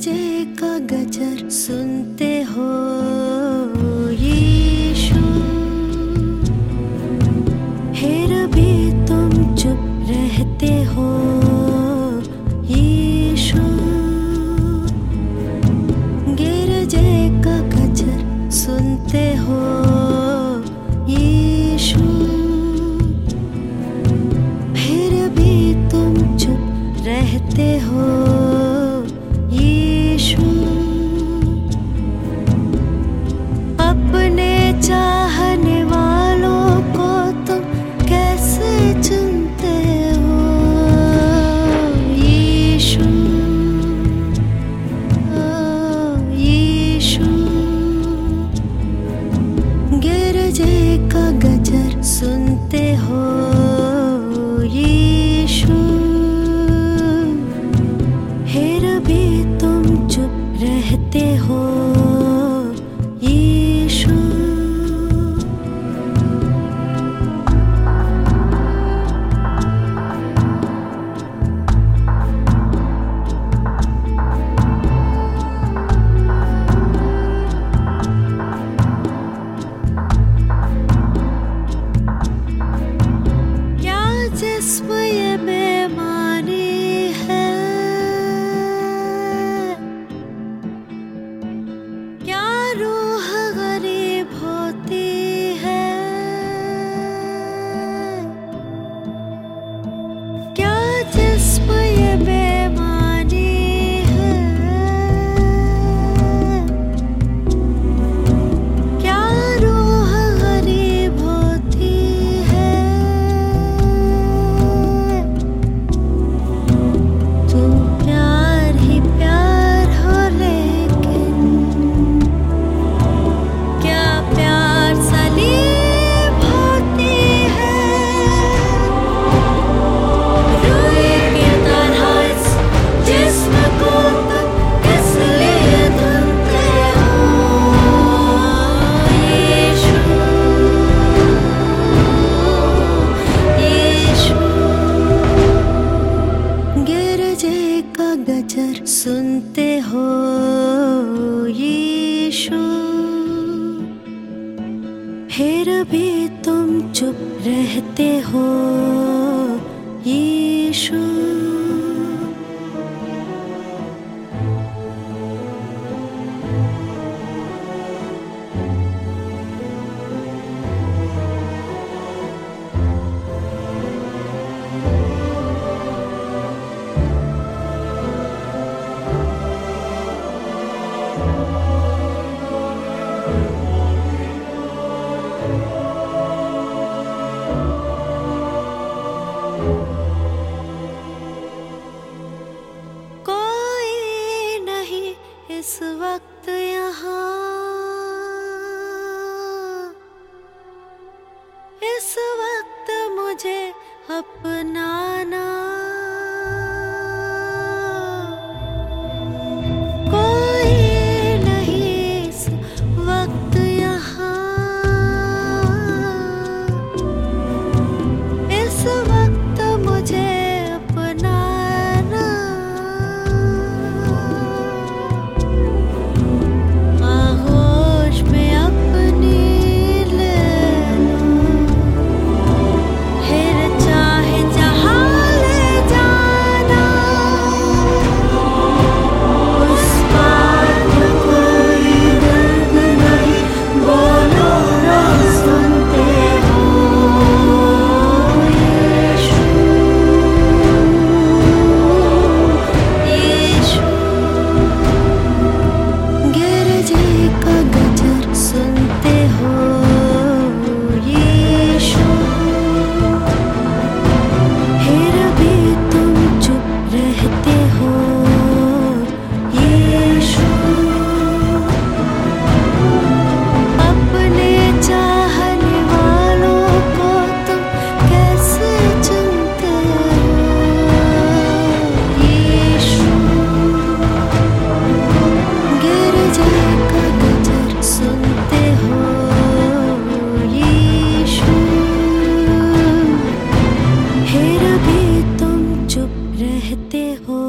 बजे का गजर सुनते हो। चुप रहते हो। कहते हो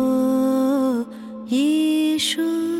यीशु।